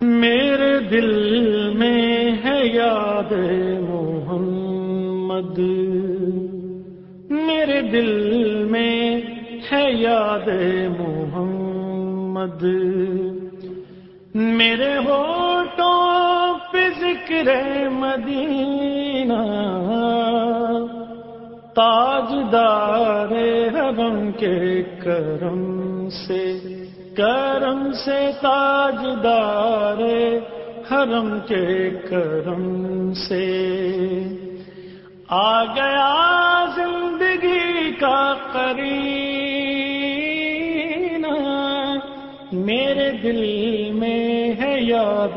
میرے دل میں ہے یاد محمد۔ میرے دل میں ہے یاد محمد۔ میرے ہوٹوں پہ ذکر مدینہ۔ تاج دار حرم کے کرم۔ سے، کرم سے تاجدار، حرم کے کرم سے۔ آ گیا زندگی کا قریب میرے دل میں ہے یاد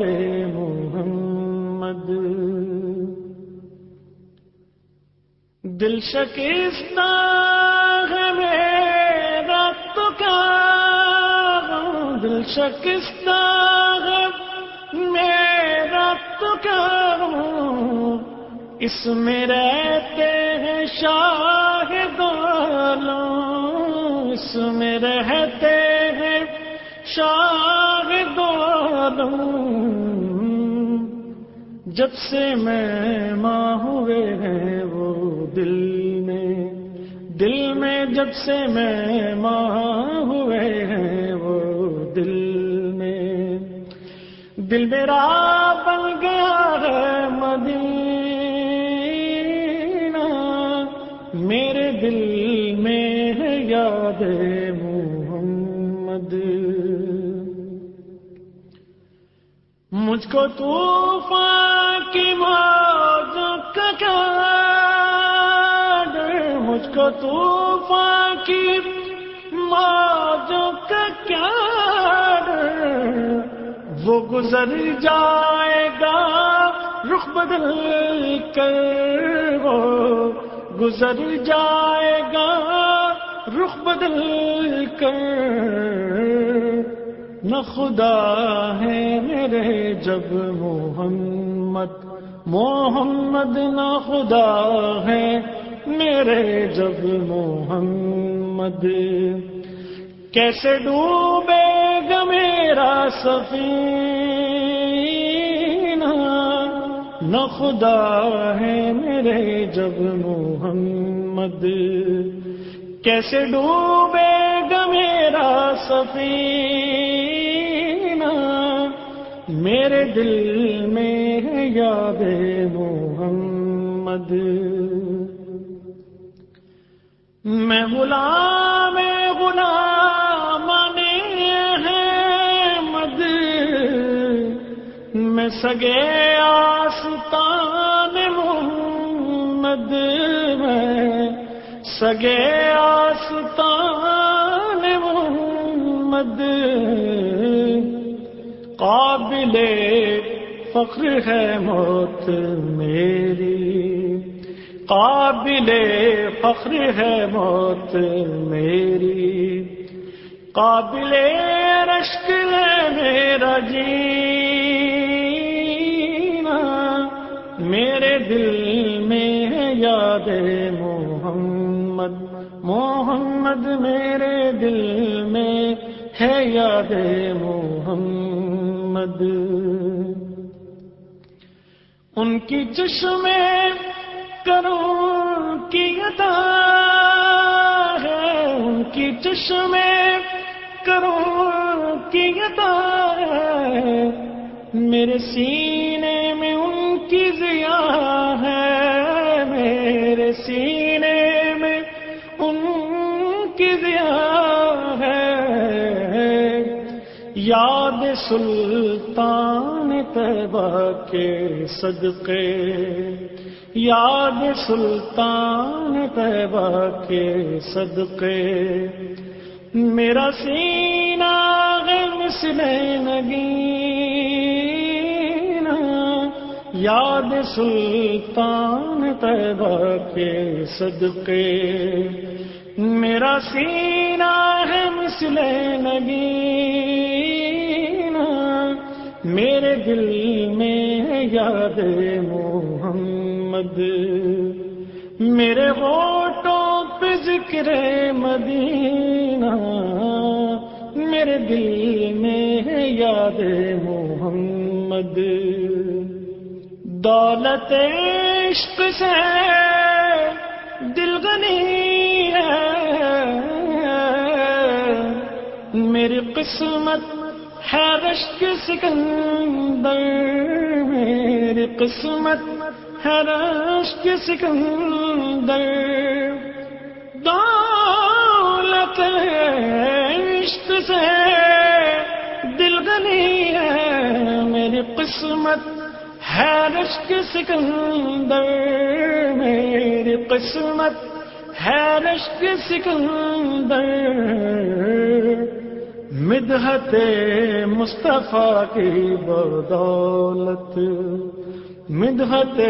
محمد۔ دل شکستہ شکستہ میرا تو کیا اس میں رہتے ہیں شاہ دولوں اس میں رہتے ہیں شاہ دولوں جب سے میں ماں ہوئے ہیں وہ دل میں دل میں جب سے میں ماں ہوئے ہیں دل میرا بن گیا ہے مدینہ۔ میرے دل میں ہے یاد محمد۔ مجھ کو طوفان کی موج کا مجھ کو طوفان کی موج وہ گزر جائے گا، رخ بدل کر وہ گزر جائے گا، رخ بدل کر۔ نہ خدا ہے میرے جب محمد محمد نہ خدا ہے میرے جب محمد۔ کیسے ڈوبے میرا سفینہ، نہ خدا ہے میرے جب محمد۔ کیسے ڈوبے گا میرا سفینہ؟ میرے دل میں ہے یاد محمد۔ میں غلام غلام سگے آستان محمد میں سگے آستان محمد۔ قابل فخر ہے موت میری۔ قابل فخر ہے موت میری۔ قابل رشک ہے میرا جینا میرے دل میں ہے یاد محمد محمد میرے دل میں ہے یاد محمد۔ ان کی چشمے کروں کی عطا ہے، ان کی چشمے کروں کی عطا ہے۔ میرے سینے میں ان کی ضیا ہے میرے سینے میں، ان کی ضیا ہے یاد سلطان طیبہ کے صدقے، یاد سلطان طیبہ کے صدقے۔ میرا سینہ ہے مسل نگینا یاد سلطان طیبہ کے صدقے۔ میرا سینہ ہے مسل نگینا میرے دل میں یاد محمد۔ میرے ہوٹوں پہ ذکر مدینہ۔ میرے دل میں ہے یاد محمد محمد۔ دولت عشق سے دل غنی ہے۔ میری قسمت ہے رشک سکندر۔ میری قسمت ہے رشک سکندر۔ دولت عشق سے دل غنی ہے۔ میری قسمت حیرش کے سکندر میری قسمت حیرش کے سکندر مدحت مصطفیٰ کی بدولت۔ مدحت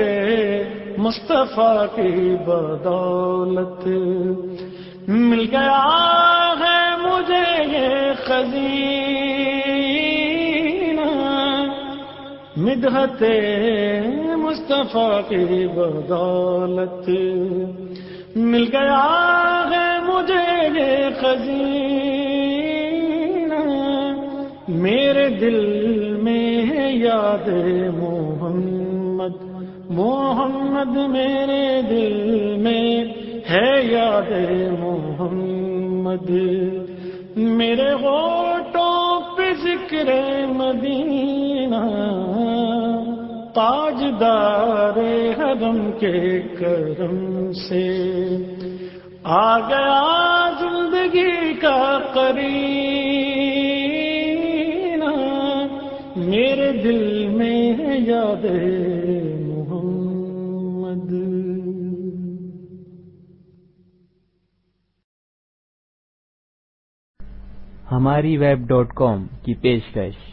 مصطفیٰ کی بدولت۔ مل گیا مدحت مصطفیٰ کی بدولت۔ مل گیا ہے مجھے یہ خزینہ۔ میرے دل میں ہے یاد محمد۔ محمد میرے دل میں ہے یاد محمد۔ میرے ہوٹوں پہ ذکر مدینہ۔ تاجدار حرم کے کرم سے۔ آ گیا زندگی کا قریب میرے دل میں یاد محمد۔ ہماری ویب ڈاٹ کام کی پیشکش۔